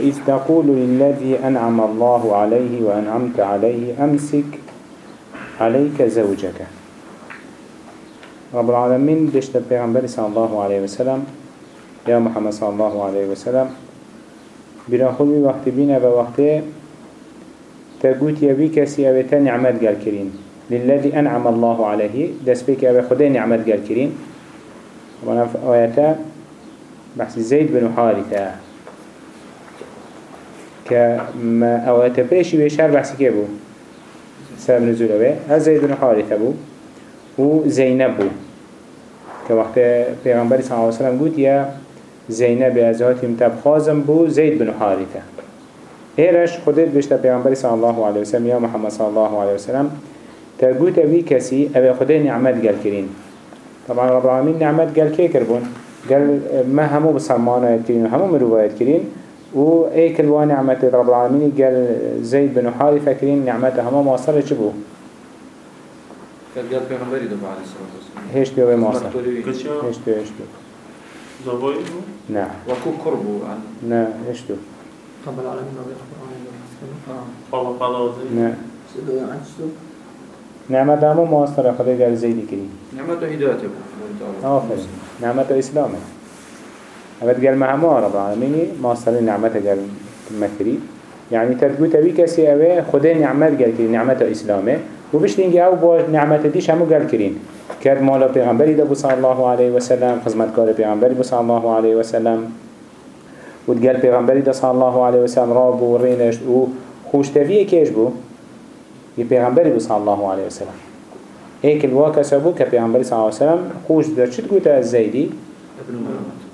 وإذ تقول للذي أنعم الله عليه وأنعمت عليه أمسك عليك زوجك. رب العالمين بشت پیغمبر صلى الله عليه وسلم يا محمد صلى الله عليه وسلم بنا خلوي وقت بينا بوقت تقوت يبي كسي أبتا نعمت قال كرين للذي أنعم الله عليه دس بك أبي خدي نعمت قال كرين وأنا في آياتا بحث زيد بن حارثة. كما آياتا بيشي بيشار بحث كيبو سبب نزول أبي زيد بن حارثة بو و زينب بو كوقت پیغمبر صلى الله عليه وسلم قلت يا زينب ازهات متب خازم بو زيد بن حارثة ايرش خودت بشتا پیغمبر صلى الله عليه وسلم يا محمد صلى الله عليه وسلم. تقول أبي كسي أبي خدي نعمت قال كرين طبعا رب العالمين نعمت قال كي كربون قال ما همو بصمانة كرين همو مروات كرين و ايك الوا نعمت رب العالمين قال زيد بن حارثة كرين نعمته همو مواصلة شبو قال قال پیغمبری دو عليه الصلاة والسلام هيش بيوه مواصلة هيش بيوه هيش بيوه زوجي نعم وكو قربو عن نعم هيش بيوه رب العالمين رضي قال قال نعم يعني نعمت همو مواصلة خدي قال زيد كرين نعمته هدايته بو آفرین. نعمت اسلامه. اول قال ما همه رب العالمين ما صار نعمته قال مكري. يعني تدقو تبي كسي اوه خدا نعمت قال كرين نعمت اسلامه و بشتين أو با نعمت ديش همو قال كرين كاد مالا پیغمبری دا بو صلى الله عليه وسلم خدمتکار پیغمبری بو صلى الله عليه وسلم. و قال پیغمبری دا صلى الله عليه وسلم راب و رينش خوشتویه کش بو؟ یه پیغمبری بو صلى الله عليه وسلم هيك الواقع سبو كبيعنبري صلى الله عليه وسلم خوش دا الزيدي ابن مرمت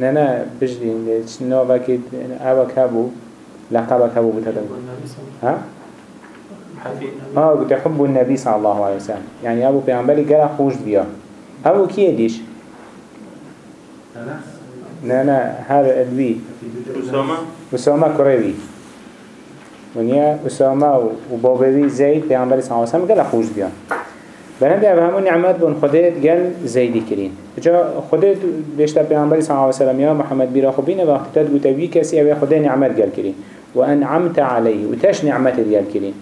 نه نه بجدين شنو وكيد اوك هبو لقبك هبو بتدم ها؟ آه قلت حب النبي صلى الله عليه وسلم يعني ابو بيعنبري قال خوش بيا ابو كيه ديش نه نه هذا الوي أسامة؟ أسامة كريوي ونيا أسامة وبابوي زيد بيعنبري صلى الله عليه وسلم قال خوش بيا بلند أو همون نعمت بون خودت گل زیدی کرین. جا خودت بیشتر پیامبری صلی الله علیه و سلم یا محمد بیرا خوبین وقت تد گوته وی کسی أو خدا نعمت گل کرین و انعمت علیه و تش نعمت گل کرین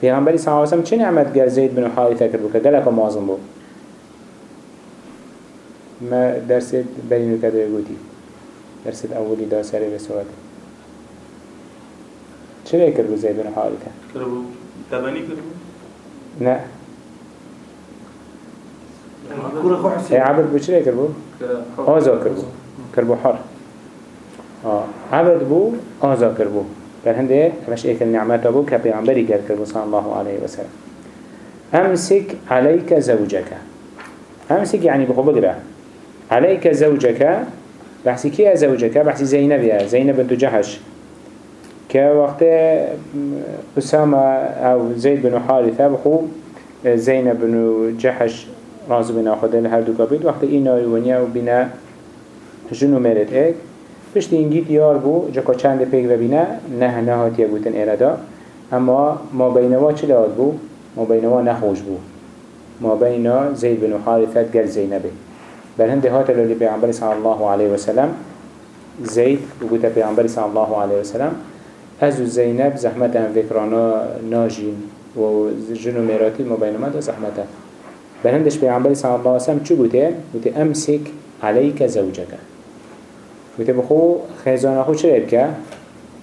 پیامبری صلی الله علیه و سلم چه نعمت گل؟ زید بن حارثه کرد که گلک مازم بود ما درس برینو کده گوتی. درس اولی دا سری به سواد چه کرد زید بن حارثه كربو تبني كربو نه. ای عبد بو چه کرد آزا کرد کرد حر آه. عبد بو آزا کرد بو در هنده همش ایک النعمت بو که پیغمبری کرد کرد صلی الله علیه وسلم. أمسك عليك زوجك. أمسك يعني بخو بقرأ عليك زوجك. بحثي كيه زوجك؟ بحثي زينب يا. زينب بنت جحش كوقت أسامة أو زيد بن حارثة بخو زينب بن جحش راز بنا خدا هر دو کابید وقت این ونیا و بنا جنو مرد ایک پشت اینگید یار بو جا چند پیگ بنا نه نه هاتیه بودن ایرادا. اما ما بینوا چه لاد بو؟ ما بینوا نخوش بو. ما بینا زید بن حارثت گل زینبه. بل هنده هات لولی پیغمبر صلی الله علیه وسلم زید بگوتا پیغمبر صلی الله علیه وسلم از زینب زحمت هم فکرانا ناجین و جنو میراتی ما بینما دا زحمت هم بهندش پیغمبر صلی الله علیه وسلم چی بوده؟ بوده امسک علیک زوجک بوده بخو خیزانه خو چه بکه؟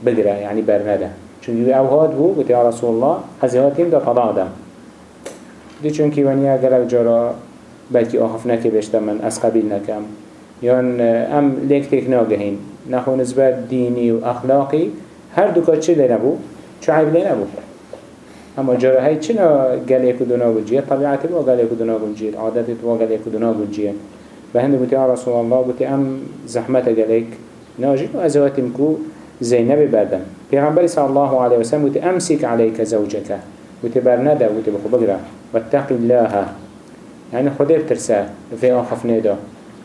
بگره یعنی برنده چون یو أو هاد بو بوده یا رسول الله از هاتیم طلاق دم دی چون که ونیا گلک جارا بلکی آخف نکه بشتم من از قبیل نکم یا ام لیک تک ناگهین نخو نسبت دینی و هر دو چه لنبو؟ چه عیب لنبو؟ اما جراحی چنا گله کدونا بجیه طبیعت با گله کدونا بجیه عادت با گله کدونا بجیه به هند بوتی رسول الله بوتی ام زحمت گلک ناجی و ازواتیم کو زینب بردن پیغمبر صلی الله علیه وسلم بوتی امسک علیک زوجک. بوتی برنده بوتی بخو بگره. واتق الله. يعني خده بترسى في آخف نيدا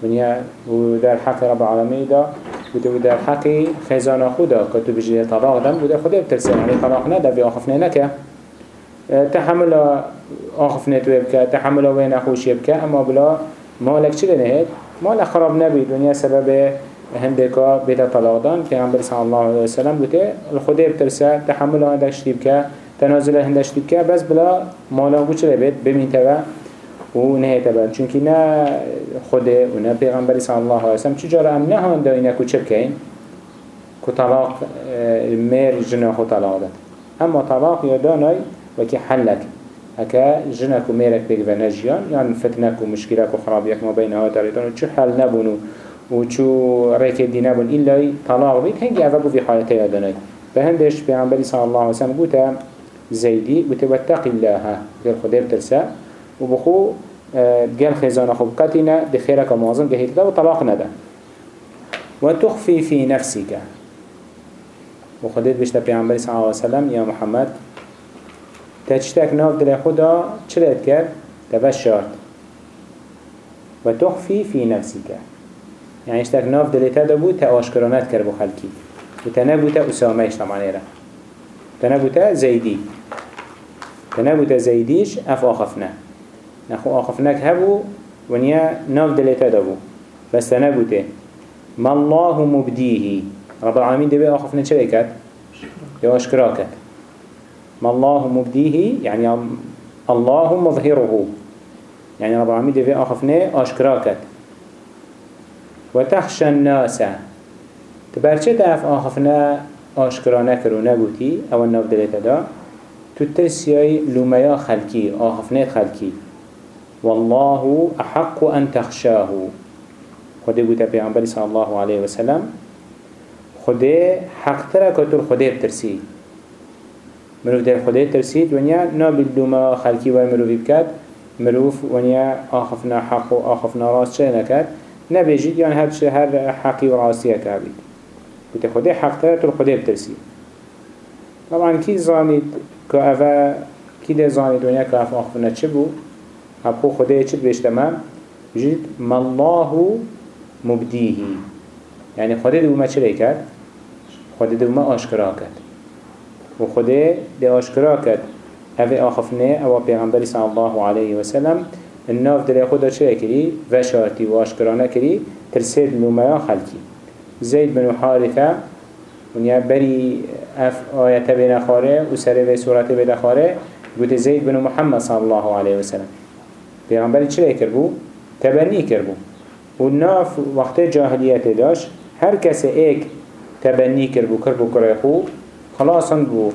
ونيا ودار حق رب العالمين دا. ودار حق خزانة خدا. كتو بجي طلاق دم ودا خده بترسى يعني طلاق ندا في آخف نينك تحمل آخف نتوه بکه تحمل آوه نخوشی بکه اما بلا مالک چی دنهید؟ مال خراب نبی. دنیا سبب هندکا بیتا طلاق دان که هم برسان الله علیه وسلم بوده الخوده بترسه تحمل آن دیب که تنازل هندش که بس بلا مالا گوچ رو بید بمینتوه و نه تبان چونکه نه خوده و نه پیغمبری صلی الله علیه وسلم چجارا هم نه هم داینا اینه کچه بکن که طلاق مر جنه خود طلاق داد. اما طلاق یا دانای وكي حلك هكا جنك وميرك بيك ونجيان يعني فتنك ومشكلك وخرابيك ما بين هاي تريدون وشو حل نبونو وشو ريك الدين نبون إلا طلاق بيت هنجي أفقوا في حالته يداناي فهندش بيعنبري صلى الله عليه وسلم قوتا زيدي قوتا واتق الله قال خدير ترسا وبخو قال خزانة خبقتنا دي خيرك ومعظم قهيت ده وطلاق ندا وتخفي في نفسك وخديت بيشتا بيعنبري صلى الله عليه وسلم يا محمد تشتك ناف دل خدا چلت کرد تبشرت و تخفی فی نفسی کرد یعنی چشتک ناف دل تا بود تا کرد با و تا نبود اشتماعنه را تا زیدی اف آخفنه نخو آخفنک هبو و نیا ناف دل دبو بس تا ما الله مبديه رب العالمین دبي آخفنه چلی کرد؟ یا کرد ما الله مبديه يعني الله مظهره. يعني رب العالمين دي في آخفنه أشكراكت وتخشى الناس. تبرچه تاف آخفنه؟ أشكرا نكرو نبوتي أو الناف دلتا دا تترسيي لوميا خلقي آخفنه خلقي والله أحق أن تخشاه. خده بوتا پیغمبر صلى الله عليه وسلم خده حق تركتر خده بترسي مروف در خدای ترسید ونیا نابید دوما و مروفی بکد مروف ونیا آخفنا حق و آخفنا راست چه نکد نبیجید یعنی هر هر حقی و راستیه که بید. بوده خدای حق تر تو خدای بترسید طبعا زانید که اوه کی ده ونیا که اف آخفنا چه بو ابخو خدای چه بشتمم بجید ما الله مبدیهی يعني خدای دوما چه کرد؟ خدای دوما آشکرا کرد. و خدا ده آشکرا کرد. اوه آخفنه أو پیغمبری صلی الله علیه و سلم الناف دل خدا چه کری؟ و شارتی و آشکرانه کری ترسید نومیا خلکی. زید بن حارثه ونیا بری اف آیت بین خاره و سر و صورت بین خاره گوته زید بن محمد صلی الله علیه و سلم. پیغمبری چه کر بو؟ تبنی کر بو. و ناف وقت جاهلیت داشت. هر کس ایک تبنی کر بو کر بو کره خو. خلاصا بو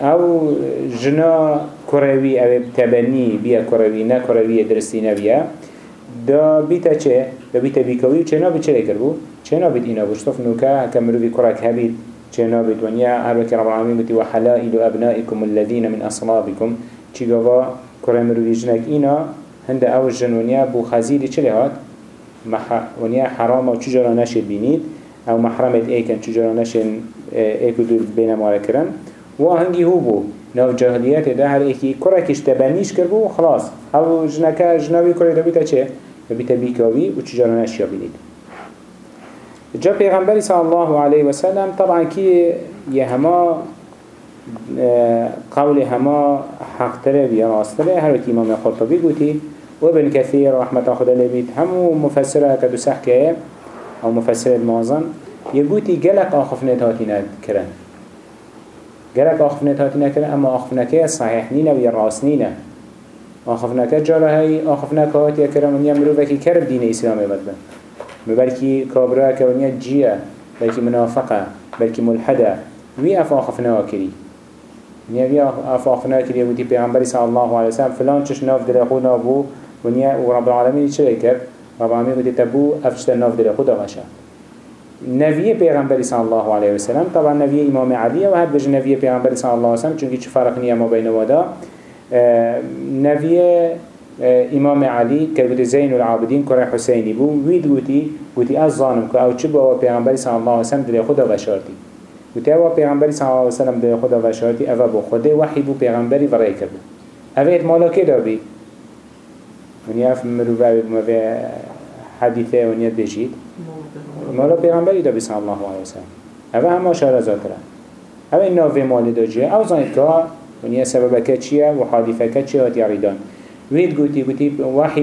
أو جنا كروي أو تبني بيا كروي نا كروي درستي نبيا دا بيتا چه دا بيتا بيكوي چه نابد چه لكر بو چه نابد اينا بو شطف نوكا هكا مروفي كراك هبيد چه نابد ونيا عربك رب العالمين بتي وحلائل أبنائكم الذين من أصلابكم. چه قوا كرا مروفي جنك اينا هند أو جن ونيا بو خزيري چه لهات ونيا حرام و چجارا نشد بينيد أو محرمت ايكن چجارا نشد ايكو دو بين مارا کرن. و هنگی هو بو. نو جاهلیت ده هر ایکی کرکش تبنیش کر بو خلاص. أو جنکه جنوی کره ده بیتا چه؟ ده بیتا بیکاوی و چجارا نشیا بینید جا پیغمبری صلی الله علیه و سلم طبعا کی یه هما قول هما حق تره و راستره هر وقت امام خطبی گوتی و ابن كثير رحمة خدا لبيت همو مفسره كدو سحكه أو مفسر المعظم يقولي قلق آخفنت هاتينا كرن قلق آخفنت هاتينا كرن اما آخفنك صحيح نينا ويا راس نينا آخفنك جارة هاي آخفنك هاتيا كرن ونيا مروفكي كرب دين إسلامي بدبن بلكي كابرا كونيا جيا بلكي منافقة بلكي ملحدة. وي أف آخفنا كري ونيا أف آخفنا كري ودي بيغمبري صلى الله عليه وسلم فلان چش ناف دل خود بو ونيا ورب العالمين كر رب العالمين ودي تبو أفشت ناف دل خود غشا نبی پیغمبری صلی الله علیه و سلم طبعا نبی امام علی و هر بج نبی پیغمبری صلی الله علیه و سلم چونکی چه فرق نیه ما بین ودا نبی امام علی که بود زین العابدین کره حسینی بو وید گوتی گوتی از ظانم که أو چه با پیغمبری صلی الله علیه و سلم دل خدا وشارتی گوتی أو پیغمبری صلی الله علیه و سلم دل خدا وشارتی أو بو خدا وحی بو پیغمبری ورای کرد اوید مالا که دابی ونیا مروه حدیثه ونیا بجید. مالا پیغمبری دا بسم الله علیه وسلم اوه همه شهر زاتره اوه این ناوه مال دا جیه أو زانید که ونیا سببکه چیه و حادثه چیه و تیاریدان وید گوتی گوتی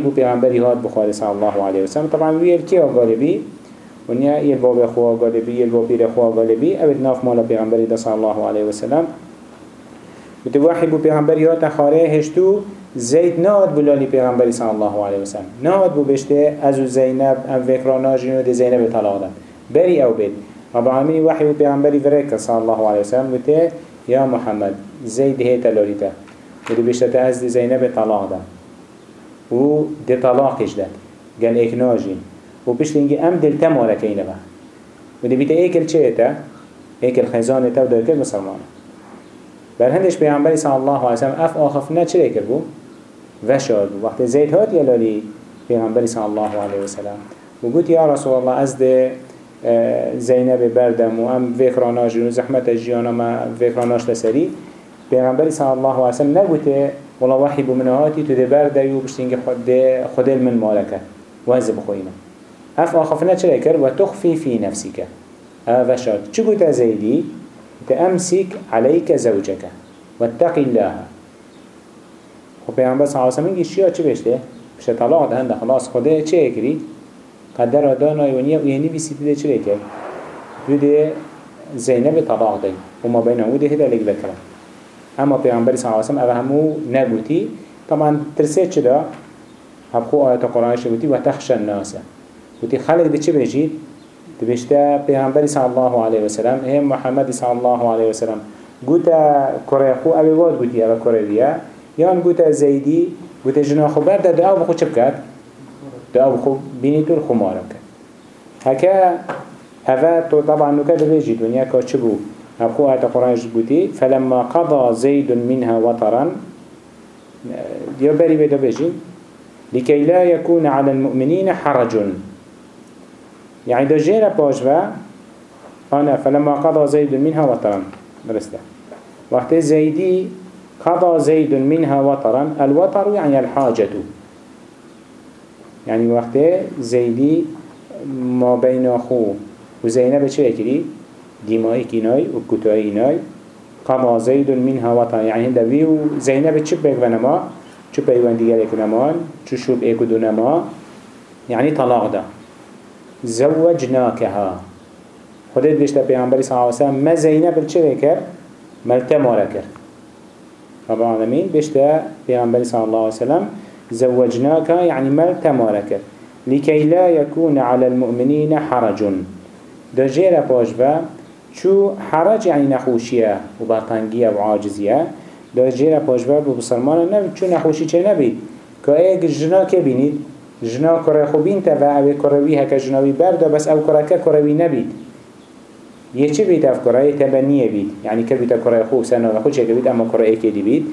بو پیغمبری هاد بخواد صلی الله علیه وسلم طبعا ویل که غالبی؟ ونیا یه باب خواه غالبی یه باب پیر خواه غالبی. اوید ناف مالا پیغمبری دا صلی الله علیه وسلم وحی بو پیغمبری ها تخاره هشتو زید ناد بلالی پیغمبری صلی الله علیه وسلم ناد بو بشته ازو زینب ام فکرانا جنو ده زینب طلاق دن بری أو بید. رب العالمین وحی بو پیغمبری فرک صلی الله علیه وسلم بده یا محمد زید هیتا لالیتا بده بشته از ده زینب طلاق دن و ده طلاقش دن قال ایک ناجین. و پشت اینگه ام دلتا مالک اینه با و ده بیتا ایکل چه ایتا؟ ایکل خیزان ایتا و دایکل مسلمان. بر هندش پیغمبری صلی الله علیه وسلم اف آخفنا چه ایکل بو؟ وشاد بو وقت زید هات یلالی پیغمبری صلی الله علیه وسلم و گوت یا رسول الله از ده زینب بردم و ام فکراناش و زحمت جیانا ما فکراناش لسری. پیغمبری صلی الله علیه وسلم نگوته والله وحی بمنهاتی تو ده برده و بشتینگه خود خود من مالکه. وهز بخوينه اف آخفنا چرا كر وتخفي في نفسك هذا شرط چو قلت زيدي تأمسك عليك زوجك واتق الله. خب پیغمبر صلی الله علیه و سلم شیا چه بشته؟ بشه طلاق ده هنده خلاص خوده چه اکری؟ قدر دانای و نیا و یعنی بیسیتی ده چه اکر؟ بده زینب طلاق ده و ما بین أو ده هده لگ بکرم اما پیغمبر صلی الله علیه و سلم اوه همو نگوتی طبعا ترسه چه ده؟ هبخو آیت قرآن شبوتی و تخش الناس وتی خلق ده بجید؟ تبشتا پیغمبر صلی الله علیه و سلم هم محمد صلی الله علیه و سلم گوتا کره خو اوی واد گوتی اوی کره یان گوتا زیدی گوتا جنا خو برده ده أو بخو چه بکرد؟ ده أو بخو. بینی تو الخمارم کرد. هكا هذا طبعا نكاد بيجي دنيا كاتشبو أبخو آيات القرآن جبوتي فلما قضى زيد منها وطرا. ديو بري بيدو بيجي لكي لا يكون على المؤمنين حرج يعني دو جيرا باجوا أنا فلما قضى زيد منها وطرا. درسته. وقت زيدي قضى زيد منها وطرا الوطر يعني الحاجة. يعني وقت زيدي ما بين أخو وزينب چه يكري ديمائي كيناي وكتائي ناي قضى زيد منها وطرا يعني هنده بيو زينب چه بيك ونما چو پیوان دیگر ایک نمان چو شوب ایک دو نما یعنی طلاق ده. زوجناکها. خودت بشتا پیغمبری صلی اللہ علیہ وسلم ما زینب چه کر ملتمارا کر رب العالمین بشتا پیغمبری صلی اللہ علیہ وسلم زوجناكها يعني ملتمارا کر لكي لا يكون على المؤمنين حرج. ده جيرا باجبا شو حرج يعني نخوشية وبرطنگية وعاجزية دا جیره پاشبر بو بسرمان نبید چون نخوشی چه نبید که ایک جنا که بینید جنا کره خوبین تا و اوی کروی هکا جناوی بردا بس أو کره که کروی نبید. یه چی بیت افکارای تبنیه بیت؟ یعنی که بیت افکارای خوب سنا و خودش که بیت اما کرای ایک دی بیت.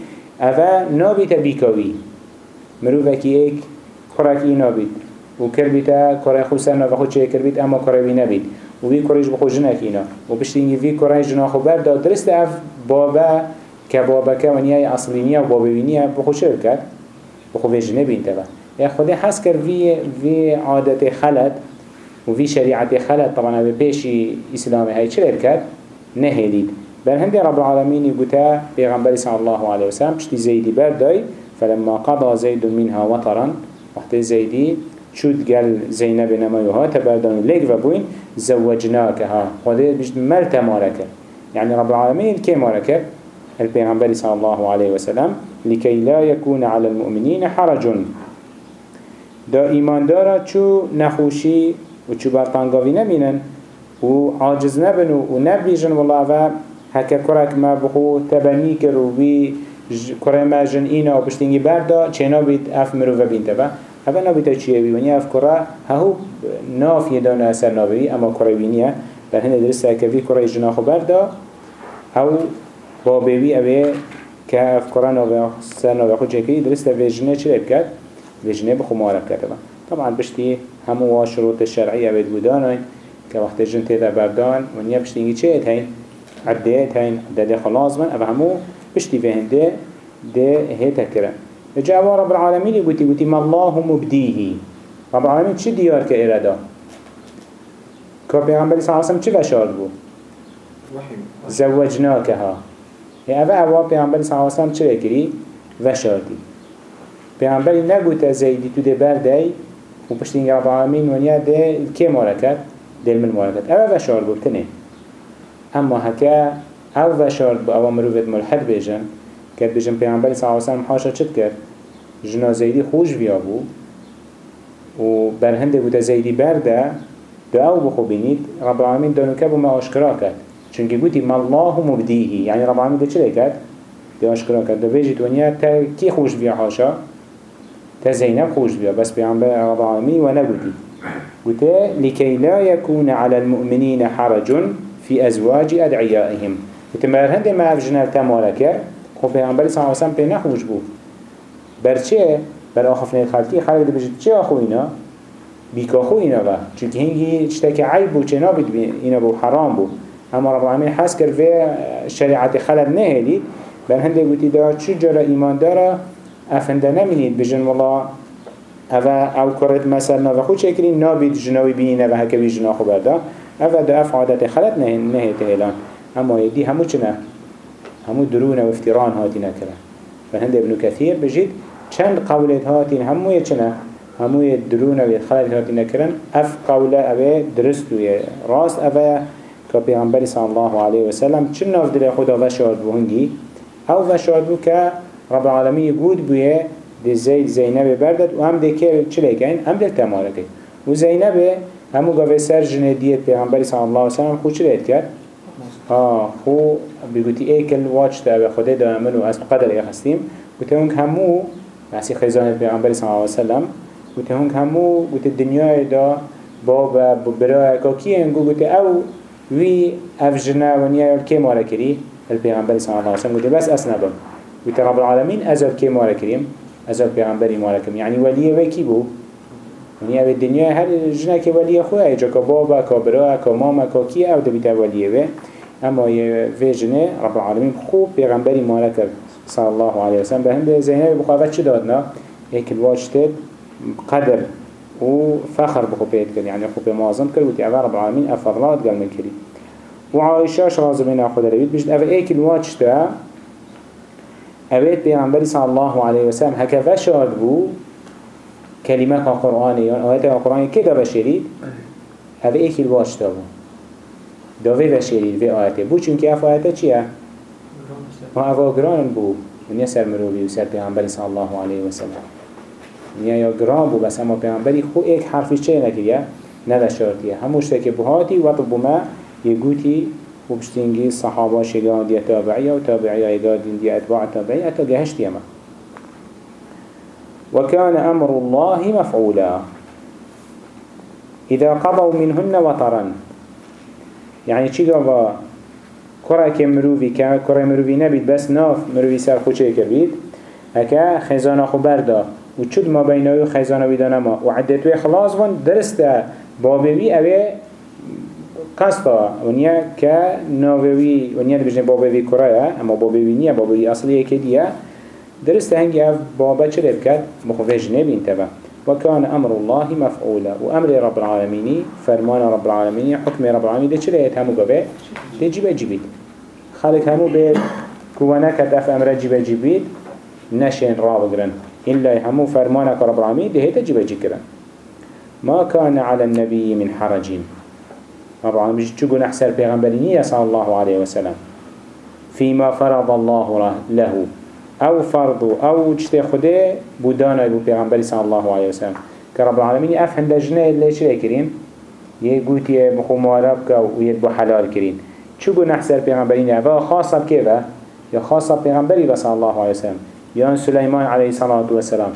اوا نا بیت بیکاوی. مرو ایک، یک کرک اینا بیت. و کر بیت کرای خوب سنا و خودش کر بیت اما کارای بینا بیت. و وی کرایش بخوش جنک اینا و پشت وی کارای جناخو خوب درست اف بابا که بابا که ونیای اصلی نیا و بینی نیا بخوش کرد بخوش نبین تبا یا خوده حس کر وی وی عادت خلط. و وی شریعت خلط طبعا به پیشی اسلامی های چرر کرد نهیدید بل هندی رب العالمین يقول پیغمبر صلی الله علیه وسلم پشتی زیدی بردای؟ فلما قضى زيد منها وطرا وقت زيدي شود قال زينب نمايوها تبردان ليك وبوين زوجناكها خده بجد ملت مارك يعني رب العالمين كي مارك البيغمبر صلى الله عليه وسلم لكي لا يكون على المؤمنين حرج دا إيمان دارا چو نخوشي و چو برطانقاوي نبينن و عاجز نبنو و نبيجن والله و هكا كرك ما بخو تبني كرو بي كره ما جن اينا و بشتنگي بردا چنا بيت اف مرو و بين تبا هفا نبيتا چيه بي ونيا اف كره ههو ناف يدانا اثر نابي اما كره بينيه بل هنده درسته كفي كره جناخو بردا أو با بیوی اوه که افکاران و سرنا و خود چکی درست ویجنه چی بکرد؟ ویجنه بخو معرف کرده طبعا بشتی همو شروط شرعیه بید بودانوین که وقت جن تیده بردان و نیا بشتی اینگی چه اتهین عده اتهین عدده خلاص من او همو بشتی فهنده ده هیته کرن. جاوا رب العالمین گوتی گوتی ما الله مبدیهی. رب العالمین چی دیار که ایرادا که پیغمبری صلی اللہ وسلم چی بشار بود زوجناکها اوه اوه پیغمبر صلی اللہ علیہ وسلم چرا کری؟ وشاردی پیغمبری نگوته زیدی تو ده برده و پشتین رب العالمین ونیا ده که مارا کرد دل من مالكت أو وشارد بو بتنه اما هكا أو وشارد بو أو مروفت ملحد بيجن كد بيجن پیغمبر صلى الله عليه وسلم حاشا چد کرد؟ جنا زيدي خوش بيا بو. و برهنده بوده زيدي برده دو أو بخو بینید رب العالمین دانو که ما آشکرا کرد. چونکه گوتی ما الله مبدیهی. یعنی رب العالمین ده چه کرد؟ ده آشکرا کرد. دو بیجید ونیا تا کی خوش بیا حاشا؟ تا زینب خوش بیا. بس پیامبر رب العالمین و نگوتی قلت لكي لا يكون على المؤمنين حرج في أزواج أدعيائهم قلت ما ما أفجنا التماركة خو پیغمبر صلى الله عليه وسلم بينا خوش بو برچه بر آخفنه خلقی. خلق ده بجد چه آخو اینا؟ بیکا خو اینا با. چونکه هنگی چتک عیب بو چنا بید اینا بو حرام بو اما رب العالمین حس کرد و شریعت خلق نهلید بر هنده گوتی دا چو جرا ایمان داره آفنده نمینید بجن والله. اوه أو کرد مثلا نوه خود شکرین نابید جنوی بینه و هکوی جنا خو برده اوه دا اف عادت خلط نه نه تهلان اما یدی همو چنه همو درون و افتران هاتی نکره و هنده ابن کثیر بجید چند قولت هاتین همو چنه همو درون و خلط هاتی نکرن. اف قوله اوه درست و راست. اوه که پیغمبری صلی الله علیه و سلم ناف دل خدا وشارد بو هنگی أو وشارد بو که رب العالمین گود بویه دی زید زینب بردد و هم دی که چلی کن؟ هم دی تماره کن و زینب همو گاوه سر جنه دیت پیغمبری صلی الله علیه وسلم خود چلی کرد؟ آه خو بگوتی ایکل واچ تا به خود دامن و از قدر یخستیم گوته اونک همو نسی خیزان پیغمبری صلی الله علیه وسلم گوته اونک همو گوته دنیای دا با برای کاکی انگو گوته أو وی افجنا و نیا که ماره کری الپیغمبر صلی الله علیه وسلم گوته بس اسنبم گوته رب العالمین ازاد که ماره کریم ازاد پیغمبری ماره کریم یعنی ولیه وی کی بو؟ به دنیا هر جنا که ولیه خواه ایجا که بابا که برا که ماما که کی أو دبیتا ولیه وی أما وی جنه رب العالمین خوب پیغمبری ماره کرد. صلی الله علیه وسلم. به هم زینب بخواه چه دادنا؟ یک الواجتت قدر و فخر بخو بيت كر يعني خو بمعظم كر وتي عبارة رب العالمين أفضلات قال من كري وعائشة شرازة بين أخذ ربيت بجد أفا ايك الواجه اوید پیغمبری صلی الله علیه و سلم هکا فشار بو کلمه که قرآنی یا آیت قرآن که دو بشرید اوه ایکی الواش دا بو دو بشرید و آیته بو چونکه اف آیته چیه؟ ما اوه گران بو ونیا سر مروبی و سر پیغمبری صلی الله علیه و سلم ونیا یا گران بو بس اما پیغمبری خو ایک حرفی چه نکریه؟ نوشارتیه هموشتا که بهاتی وطب ما یه گوتی بشتینگی صحابه شگان دی تابعیه و تابعیه دادین دی اتباع تابعیه اتا گهشتی اما وكان أمر الله مفعولا. إذا قضوا منهن وطرا. يعني گفا كرة كمروفي كرة مروفي نبید بس ناف مروفي سر خوچه کربید هكا خزانه خو برده و چود ما بینایی خیزانه بیدانه ما. و عدتوی خلاص بون درسته. بابوی اوه قصدا ونیا که ناوی ونیا بجنه بابوی کرایه اما بابوی نیه بابوی اصلیه که دیه درسته هنگی اف بابا چه بکد مخوفش نبین تبا وكان أمر الله مفعولا وأمر رب العالمين فرمان رب العالمين حكم رب العالمين ده چه ليت همو قبه ده جيبه جيبيت خالق همو بيت كوانا كتف أمر جيبه جيبيت نشين رابقرن إلا همو فرمانك رب العالمين ده هيتا جيبه جيكرا ما كان على النبي من حرج رب العالمين جيجو نحسر بيغنبرينية صلى الله عليه وسلم. فيما فرض الله له. أو فرض أو جتي خده بودانا يبو بيغنبري صلى الله عليه وسلم. كرب العالمين أفهم لجنة اللي شري كرين يقول بخو مواربك ويدبو حلال كرين چوگو نحسر بيغنبرينية خاصة بكيفا يا خاصة بيغنبري صلى الله عليه وسلم. یان سلیمان علیه الصلاة والسلام.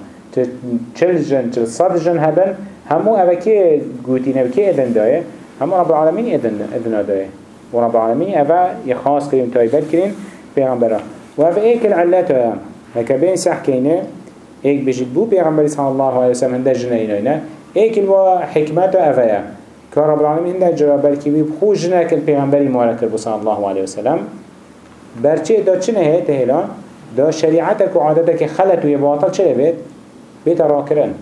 چل جن چل صد جن هبن؟ همو اوه که گوتی نو که ادن دایه؟ همو رب العالمین ادن ادن دایه و رب العالمین اوه یخاص کریم تایبت کریم پیغمبره و اوه ایک العلت ها هکا بین سح کینه ایک بجید بو پیغمبری صلی الله علیه وسلم هنده ایناینا ایک الوا حکمت اوه یا که رب العالمین هنده جرا بلکی بی بخو جنه کل پیغمبری مالک صلی الله علیه وسلم. برچه دا چنه هیت هلان دا شريعتك وعادتك خلت ويا باطل چه بيت بيت راكرن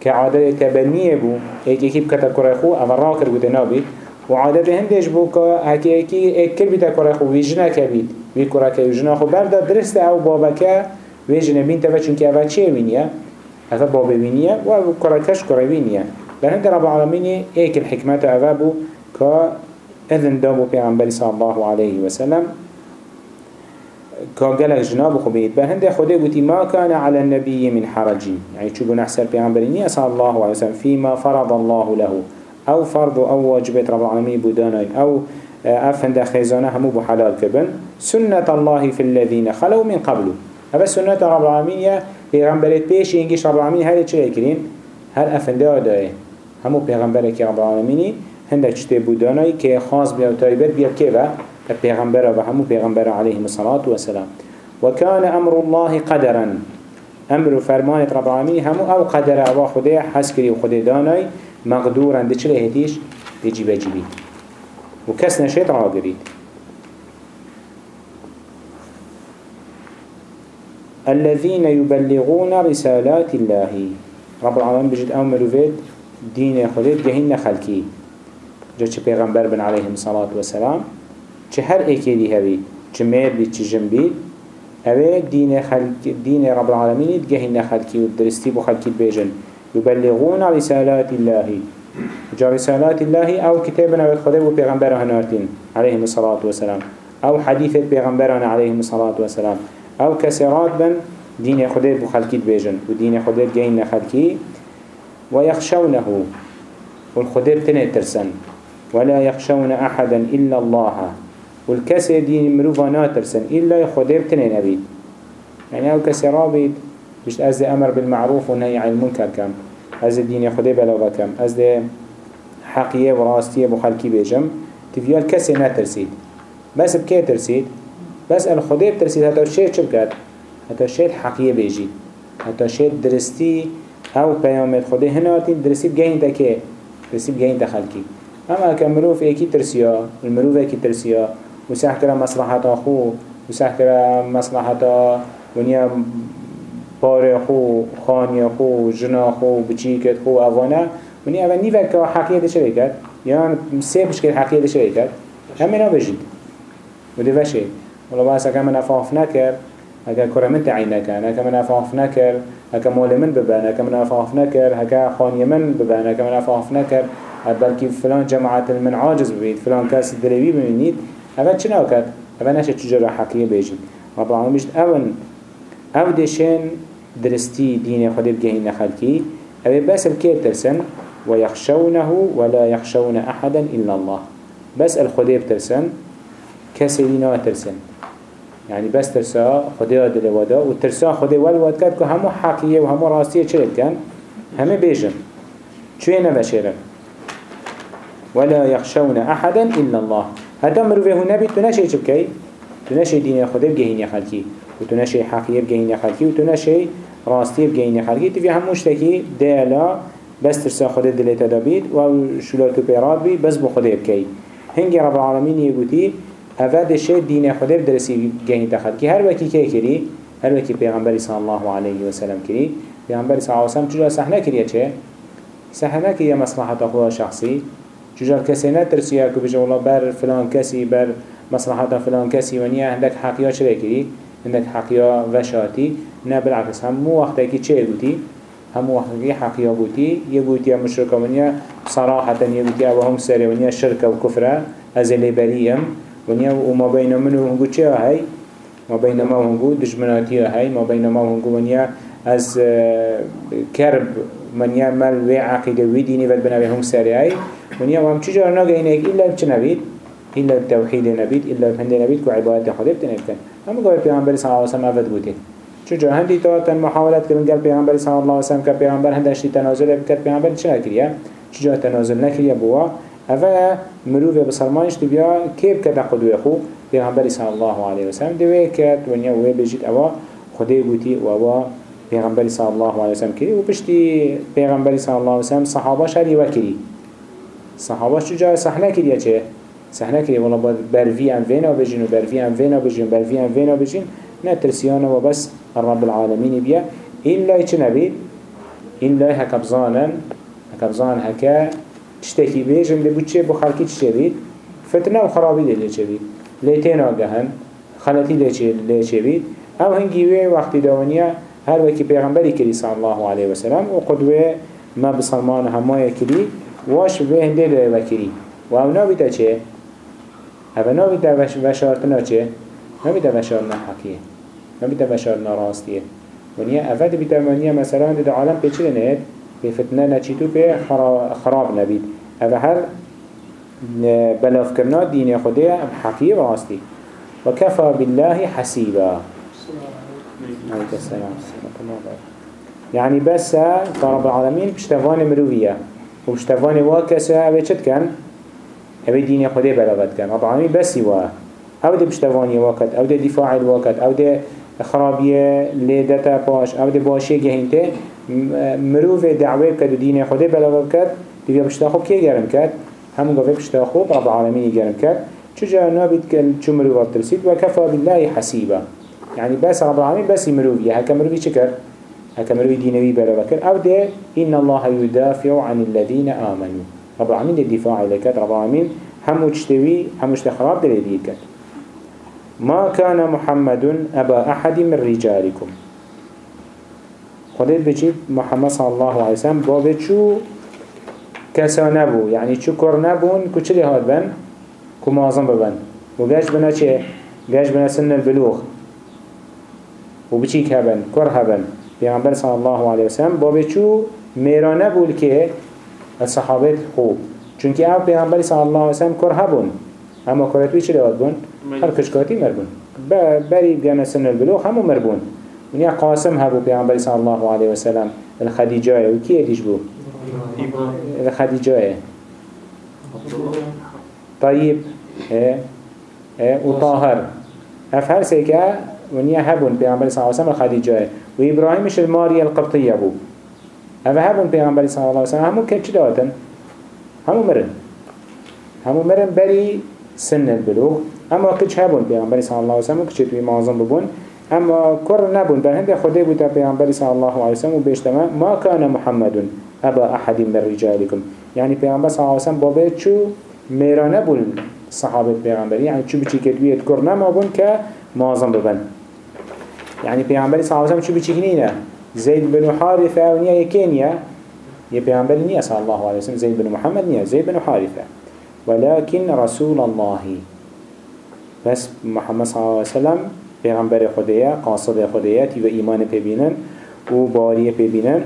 كعادت كبنية بو. هيك يكيب كتا كريخو اما راكر بو دنابي وعادت هندش بو هكي هكي اكل بيتا كريخو ويجنا كبيت وي كراكا ويجنا خو بردا درست أو بابكا ويجنا بين تفا چونك اوه چه وينيا اوه بابا وينيا و كراكش كرا وينيا بهند رب العالمين ايك الحكمة أغابو كا إذن دابو پیغمبر صلى الله عليه وسلم كاقلق جناب خبيت بهند خده قوتي ما كان على النبي من حرج. يعني شو نحسر پیغمبريني صلى الله عليه وسلم فيما فرض الله له. أو فرض أو واجبات رب العالمين بوداني أو أفند خيزانه همو بحلال كبن سنة الله في الذين خلوا من قبله هذا سنة رب العالمين پیغمبرت پیش اینگیش رب العالمین هر چه کرین هر افنده آدایه همو که رب العالمینی هندک چته بودانایی که خاص بیا و تایبت بیا که و پیغمبر و همو پیغمبر علیه الصلاة والسلام. وكان أمر الله قدرا. أمر فرمان رب العالمين همو أو قدر أبا خده حسكري وخده داناي مقدورا دي چله هتيش دي جيبه جيبه وكس نشيط راقريد الذين يبلغون رسالات الله. رب العالمين بجد أو مروفيد دين خليت جهين خلقي جا چه پیغمبر بن عليه الصلاة والسلام. چه هر ايكي دي هبي چه مير بي چه جن بي اوه دين, خلق دين رب العالمين جهين خلقي ودرستي بو خلقي بيجن يبلغون رسالات الله جا رسالات الله أو كتابنا خده بو پیغمبر هنارتين عليه الصلاة والسلام. أو حديث پیغمبرنا عليه الصلاة والسلام. أو كسرات بن دين خده بو خلقيت بيجن ودين خده جين خلقي ويخشونه والخده بتنه ترسن. ولا يخشون أحدا إلا الله والكسر دين مروفا ترسن إلا خده بتنه نبيد يعني أو كسرابيد مش أزد أمر بالمعروف ونهي عن المنكر كم أزد دين خده بلاغا كم أزد حقية وراستية بو خلقي بيجم تفيال كسي نترسيد بس بكي ترسيد بس الخدا بترسيد هتا الشيء چه بكت هتا الشيء حقيقة بيجي هتا الشيء درستي أو پیامت خدا هناتين درستي بجين دا كي درستي بجين دا خلقي اما كمروف ايكي ترسيا المروف ايكي ترسيا وسح كرا مصلحة اخو وسح كرا مصلحة ونيا بار خو خاني خو جنا خو بچيكت خو اوانه ونيا اول نيفك حقيقة دا شريكت يعني سيبش كده حقيقة دا شريكت همينا بجيد وده وشه. والله بس اگه من افاف نکر اگه کرمت عین نکن اگه من افاف نکر اگه مول من ببن اگه من افاف نکر اگه خانی من ببن اگه من افاف نکر بلکه فلان جماعت من عاجز ببید فلان کس دلوی ببینید اول چه نکرد اول نشه چجور حقیه بیجید رب العالمین بیشت اول أو دشن درستی دین خود بگهین نخلکی أو بس الكير ترسن ويخشونه ولا يخشون أحدا إلا الله بس الخديب ترسن كسي دينا ترسن يعني بس ترسا خدا دل ودا و ترسا خدا ول ود کرد که همو حقیه و همو راستیه چلت کن همه بیجن چوی نبشرن ولا يخشون أحدا إلا الله هذا مروفه نبي تنشي چبكي تنشي دين خدا بجهين خلقي وتنشي حقية بجهين خلقي وتنشي راستية بجهين خلقي تفي همو اشتكي دالا بس ترسا خدا دلتا دابيد و شلاتو بيراد بي بس بو خدا بكي هنگي رب العالمين يقولي هفاد الشيء دين خدا بدرسي جهني تخد كي هر وكي كي كري هر وكي پیغمبر صلى الله عليه وسلم كري پیغمبر صلى الله عليه وسلم چجا سحنا كريا چه؟ سحنا كريا مصلحة خدا شخصي چجا كسي نترسيا كو بجا والله بر فلان كسي بر مصلحة فلان كسي ونيا هندك حقيا چرا كري؟ هندك حقيا وشاتي نه بالعكس هم مو وقتا كي چه قوتي هم وقتا كي حقيا قوتي يقوتي مشركة ونيا صراحة يقوتي اوهم سري ونيا شركة وكفرة ازلي بريم ونیا و ما بین من و هنگو چه هی ما بین ما و هنگو دجمناتی هی ما بین ما و هنگو ونیا از کرب منیا مل و عقیده و دینی ول ونیا هم چجا ناگه اینه ایلا چه نبید؟ إلا التوحيد نبيت إلا هندي نبيت كو عبادة خدا بتنبكن هم قال پیغمبر صلى الله عليه وسلم أفد بوتين چجا هندي تا تن محاولات کردن قال پیغمبر صلى الله عليه وسلم پیغمبر هندشتی تنازل بکرد پیغمبر چه نکریه؟ چجا تنازل نکریه بوا؟ هذا مروف بسرمانش تبيا كيف كده قدوة خو پیغمبر صلى الله عليه وسلم دوه كات ونيا وه بجيت اوا خده بوتي واوا پیغمبر صلى الله عليه وسلم كري وبشتي پیغمبر صلى الله عليه وسلم صحابه شري وكري صحابه شجاع صحنه كريا چه؟ صحنه كريا والله برفي ام فينا بجين وبرفي ام فينا بجين برفي ام فينا بجين نترسيانا وبس الرب العالمين بيا إلا يچ نبي إلا هكبزانا هكبزان هكا تشتكي بيجن دي بوچه بو خلقي تشتي بيت فتنه و خرابي دي ليچه بيت ليتين آگهن خلطي ليچه بيت أو هنگي وي وقت داونيا هر وكي پیغمبري كري صلى الله عليه وسلم و قدوه ما بسلمان همای کری واش به هنده دوی وکری و أو نابیتا چه؟ أو نابیتا وش وشارتنا چه؟ نابیتا وشارنا حقیه. نابیتا وشارنا راستیه. ونیا افاد بیتا منیا مثلا ده عالم پیچه نهید به فتنه نچیتو به خراب نبید. أو هر بلاف کرنا دین خودی حقیه و راستی. و کفا بالله حسیبا. عليك يعني بس رب العالمين بشتفان مروفية وبشتفان واكسة أبي چد كان أبي ديني خده بلغت كان رب العالمين بس يوا أو ده بشتفاني وقت أو ده دفاع الوقت أو ده خرابية لدتا باش أو ده باشي جهنته مروفة دعوه كد ديني خده بلغت كد دي بشتاخو كي جرم كد همون قفه بشتاخو رب العالمين جرم كد چجا نابد كل چو مروفة ترسيد وكفى بالله حسيبا يعني بس رب العالمين بس مروفية هكا مروفي شكر هكا مروفي دينوي بلا بكر. أو ده إن الله يدافع عن الذين آمنوا. رب العالمين ده الدفاع لكت رب العالمين هم تشتوي هم خراب ده لديكت ما كان محمد أبا أحد من رجالكم. خدت بجيب محمد صلى الله عليه وسلم بابت شو كسا نبو. يعني شو كور نبون كو هاد بن؟ كو معظم ببن. وقاش بنا چه؟ قاش بنا سن البلوغ. و بچیک هبن کر هبن. پیغمبر صلی الله علیه وسلم با بچو میرانه بود که الصحابت خوب. چونکه أو پیغمبر صلی الله علیه وسلم کر هبون اما کرتوی چی دواد بون؟ هر کشکاتی مربون بری بگن سن البلوغ همو مربون ونیا قاسم هبو پیغمبر صلی الله علیه وسلم الخدیجه و کی اتیش بو؟ الخدیجه طيب آه. آه. وطاهر افهر سيكا ونیا هبون پیغمبر صلی الله علیه و خدیجه و ابراهیمش الماری القبطیه بو اما هبون پیغمبر صلی الله علیه و همون که چی داتن همون مرن. همون مرن بری سن البلوغ اما کچ هبون پیغمبر صلی الله علیه و کچ توی معظم ببون. اما کر نبون. بر هند خدا بوده پیغمبر صلی الله علیه و سلم و بیشتما ما کان محمد ابا احد من رجالكم يعني پیغمبر صلی الله علیه و بابه چو میرانه بول صحابه پیغمبری یعنی چو بچی که دویت کر نمابون که معظم ببن. يعني پیامبری صلی الله علیه و شو بچینه زید بن حارثه و نیا یکینیا یه پیامبر نیا صلی الله علیه و سلم زید بن محمد نیا زید بن حارثه ولكن رسول الله بس محمد صلی الله علیه و سلم پیغمبر خدایا قاصد خدایا تی و ایمان ببینن و باری ببینن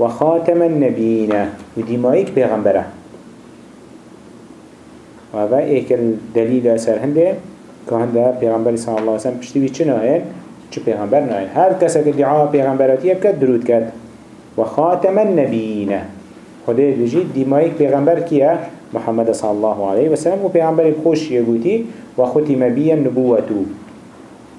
و خاتم النبیین. و دیمایک پیغمبره. و هذا ایک دلیل سر هنده که هنده پیغمبر صلی الله علیه و سلم پشتی چه نهایه چه پیغمبر نه هر کسی که دعا پیغمبراتی بکد درود کرد و خاتم النبیین. خدای بجید دیمایک پیغمبر کیه؟ محمد صلی الله علیه و سلم و پیغمبر خوش یگوتی و ختم بی نبوتو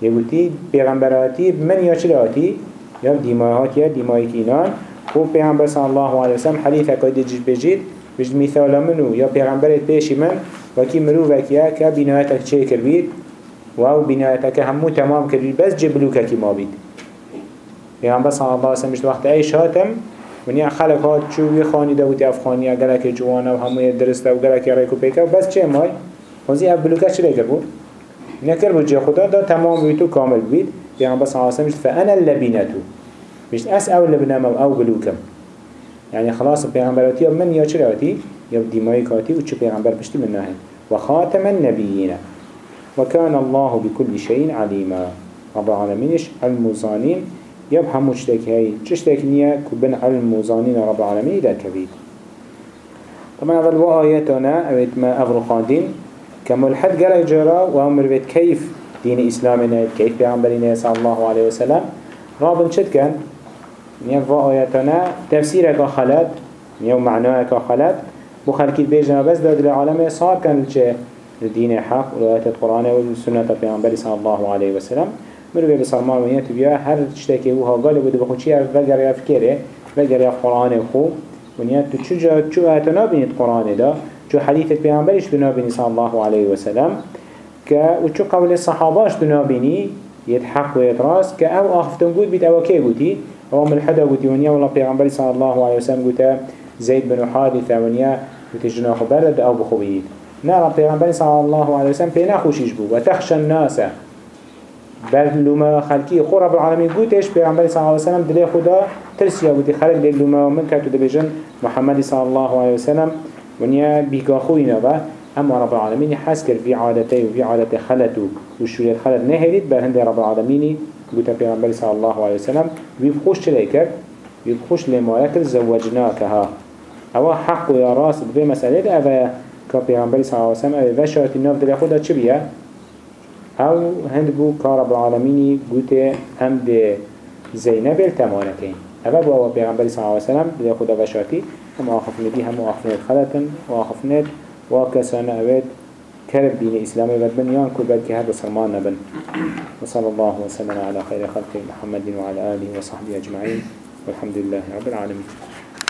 یگوتی پیغمبراتی من یا چلاتی یا دیمایات یا دیمایک اینان. و پیغمبر صلی الله علیه و سلم حدیث اکادی جید بجید بجد مثال منو یا پیغمبرت پیشی من و کی مرو وکیه که بینایتک چه کربید و أو بنایتك همو تمام کردی بس جبلوك کی ما بید پیغمبر صلی الله علیه وسلم وقت ایش هاتم ونیا خلق هات چو یه خانی داوتی افغانی گلک جوانه و همو درسته و گلک ریکو پیکه بس چه مای؟ خونزی اف بلوکه چه لیکر بود؟ نکر بود جه خدا دا تمام بیتو کامل بید پیغمبر صلی الله علیه وسلم فانا اللبینتو مش اس أو لبنم أو بلوكم يعني خلاص پیغمبراتی من یا چراتی یا دیمای کاتی و چه پیغمبر پشتی من ناهن و خاتم النبیین. وكان الله بكل شيء عليما. رب العالمينش الموزانين يبحى مشتك هاي؟ تشتك نيا كبن الموزانين رب العالمين إذا كبير طبعا هذا الوآياتنا أبيت ما أغرو خادين كملحد قال جرى وأمر بيت كيف دين إسلامنا كيف بيعنبرنا صلى الله عليه وسلم. رابن شد كان؟ نيا وآياتنا تفسيرك خلات نيا معناك خلات بخلكي بيجنا بس داد العالم صار كان الشيء الدين حق وآيات القرآن والسنة پیامبر صلى الله عليه وسلم. مروي بسرمان ونيت بيا هر تشتكي وها قال بود بخو چي وگر وگر يف قرآن خو. ونيت تو چو جا چو آيات نابينت قرآن دا چو حديث پیامبرش بنابيني صلى الله عليه وسلم. كا وچو قول الصحاباش بنابيني يتحق ويتراس كا أو آخفتن قود بيت أو كي قوتي أو ملحدا قوتي ونيا والله پیامبر صلى الله عليه وسلم قوتا زيد بن حارثة ونيا وتجناخ برد أو بخو بيت. نرى پیغمبر صلى الله عليه وسلم پینا خوشیش بو. و تخش الناس. بل لما خلقي خو رب العالمين قوتش پیغمبر صلى الله عليه وسلم دلي خدا ترسيا قوتي خلق دل لما ومن كاتو دبجن محمد صلى الله عليه وسلم. ونيا بيقا خوينا با. اما رب العالمين حس كر في عادته وفي عادته خلته وشوريت خلت نهريت بل هند رب العالمين قوتا پیغمبر صلى الله عليه وسلم ويبخوش تليكر ويبخوش لمالك زوجناكها أو حق يا راس بفي مسألة أو كبيغمبر صلى الله عليه وسلم أو وشارت الناف دل خدا چه بيه؟ أو هند بو كارب العالميني قوتي هم دي زينب التمانتين أو بو أو پیغمبر صلى الله عليه وسلم دل خدا وشارتي هم آخفنا دي هم آخفنا خلطن وآخفنا وكسانا اوید كرب دين إسلامي بدبن كل بد كهذا سلمان نبن. وصلى الله وسلم على خير خلق محمد وعلى آله وصحبه أجمعين والحمد لله رب العالمين